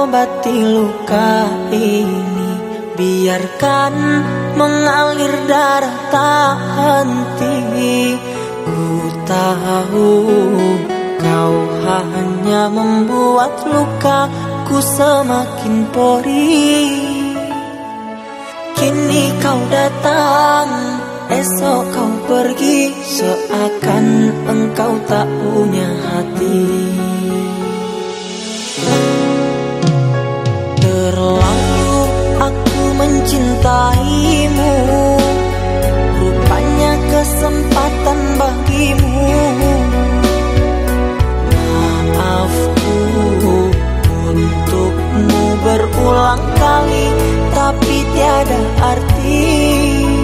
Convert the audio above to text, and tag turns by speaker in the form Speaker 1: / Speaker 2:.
Speaker 1: mengobati luka ini. Biarkan mengalir darah tak henti. Ku tahu kau hanya membuat lukaku semakin perih Kini kau datang, esok kau pergi. Seakan engkau tak punya berulang kali Tapi tiada arti